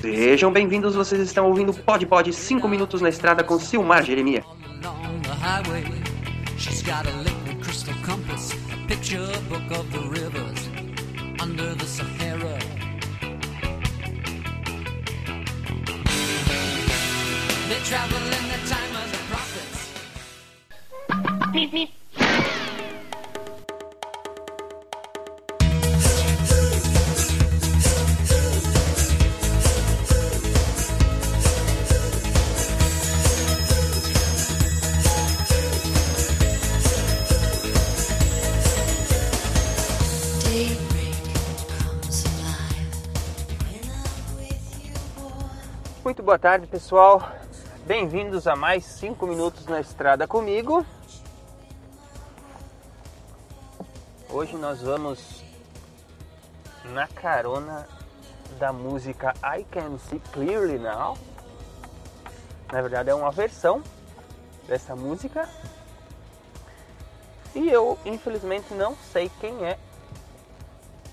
Sejam bem-vindos, vocês estão ouvindo Pod Pod 5 minutos na estrada com Silmar Jeremias. along the Muito boa tarde, pessoal. Bem-vindos a mais 5 minutos na estrada comigo. Hoje nós vamos na carona da música I Can See Clearly Now. Na verdade, é uma versão dessa música. E eu, infelizmente, não sei quem é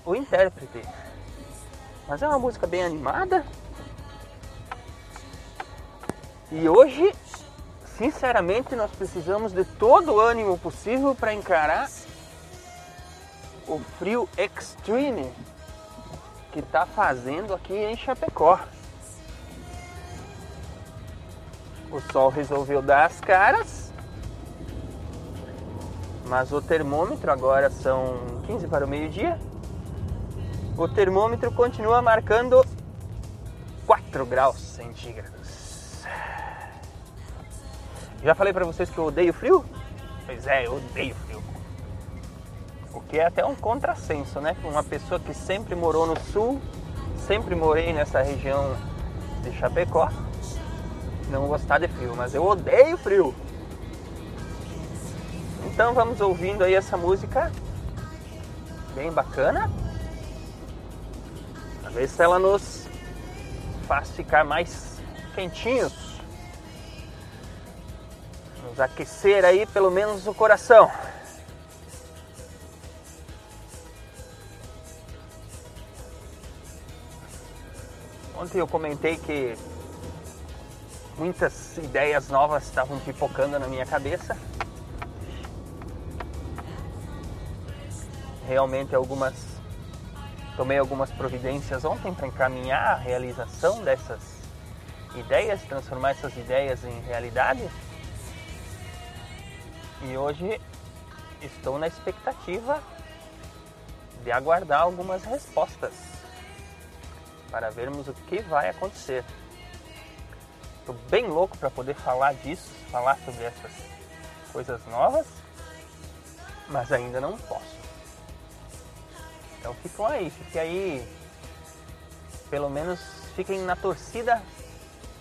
o intérprete. Mas é uma música bem animada. E hoje, sinceramente, nós precisamos de todo o ânimo possível para encarar o frio extreme que está fazendo aqui em Chapecó. O sol resolveu dar as caras, mas o termômetro agora são 15 para o meio-dia. O termômetro continua marcando 4 graus centígrados. Já falei pra vocês que eu odeio frio? Pois é, eu odeio frio. O que é até um contrassenso, né? Uma pessoa que sempre morou no sul, sempre morei nessa região de Chapecó, não gostar de frio, mas eu odeio frio. Então vamos ouvindo aí essa música bem bacana. A ver se ela nos faz ficar mais quentinhos nos aquecer aí pelo menos o coração. Ontem eu comentei que muitas ideias novas estavam pipocando na minha cabeça. Realmente algumas tomei algumas providências ontem para encaminhar a realização dessas ideias, transformar essas ideias em realidade. E hoje estou na expectativa de aguardar algumas respostas para vermos o que vai acontecer. Estou bem louco para poder falar disso, falar sobre essas coisas novas, mas ainda não posso. Então ficam aí, fiquem aí, pelo menos fiquem na torcida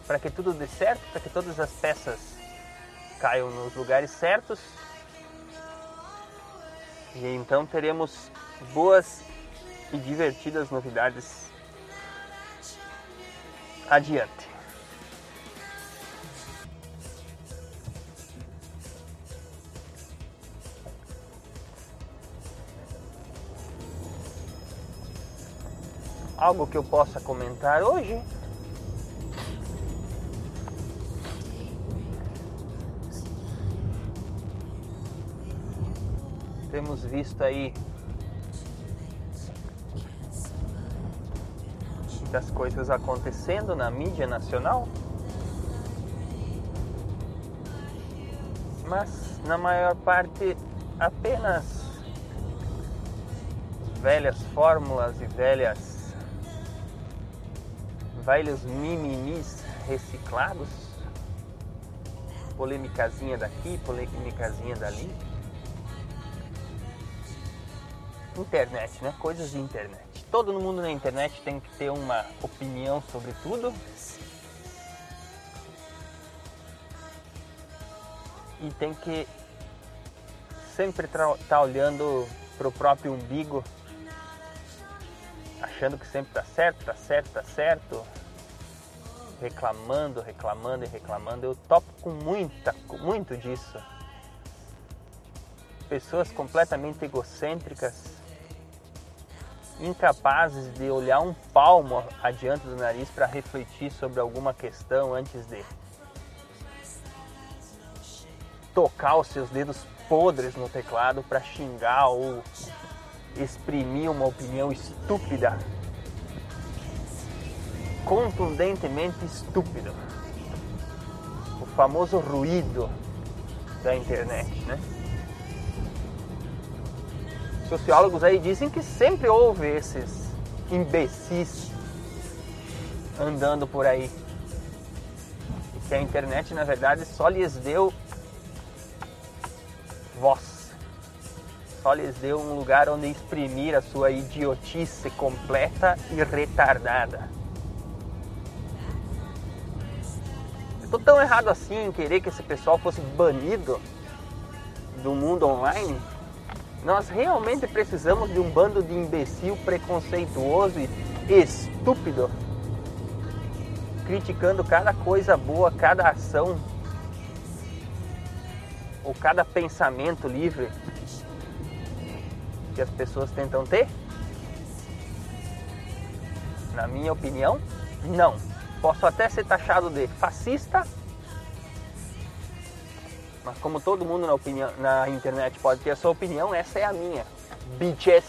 para que tudo dê certo, para que todas as peças caiam nos lugares certos. E então teremos boas e divertidas novidades adiante. Algo que eu possa comentar hoje temos visto aí muitas coisas acontecendo na mídia nacional, mas na maior parte apenas velhas fórmulas e velhas velhos mimimis reciclados, polêmicazinha daqui, polêmicazinha dali. Internet, né? Coisas de internet. Todo mundo na internet tem que ter uma opinião sobre tudo. E tem que sempre estar tá olhando pro próprio umbigo, achando que sempre tá certo, tá certo, tá certo, reclamando, reclamando e reclamando. Eu topo com muita, com muito disso. pessoas completamente egocêntricas, incapazes de olhar um palmo adiante do nariz para refletir sobre alguma questão antes de tocar os seus dedos podres no teclado para xingar ou exprimir uma opinião estúpida, contundentemente estúpida. O famoso ruído da internet, né? Sociólogos aí dizem que sempre houve esses imbecis andando por aí. E que a internet, na verdade, só lhes deu voz. Só lhes deu um lugar onde exprimir a sua idiotice completa e retardada. Estou tão errado assim em querer que esse pessoal fosse banido do mundo online? Nós realmente precisamos de um bando de imbecil preconceituoso e estúpido criticando cada coisa boa, cada ação ou cada pensamento livre que as pessoas tentam ter? Na minha opinião, não. Posso até ser taxado de fascista, mas como todo mundo na, opinião, na internet pode ter a sua opinião, essa é a minha. Bitches.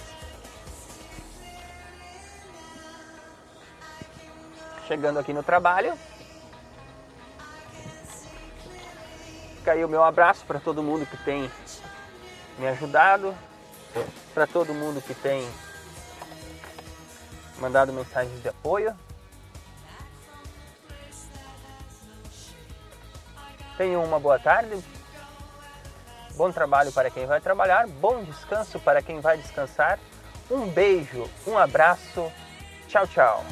Chegando aqui no trabalho, Fica aí o meu abraço para todo mundo que tem me ajudado, para todo mundo que tem mandado mensagens de apoio. Tenham uma boa tarde. Bom trabalho para quem vai trabalhar, bom descanso para quem vai descansar. Um beijo, um abraço. Tchau, tchau.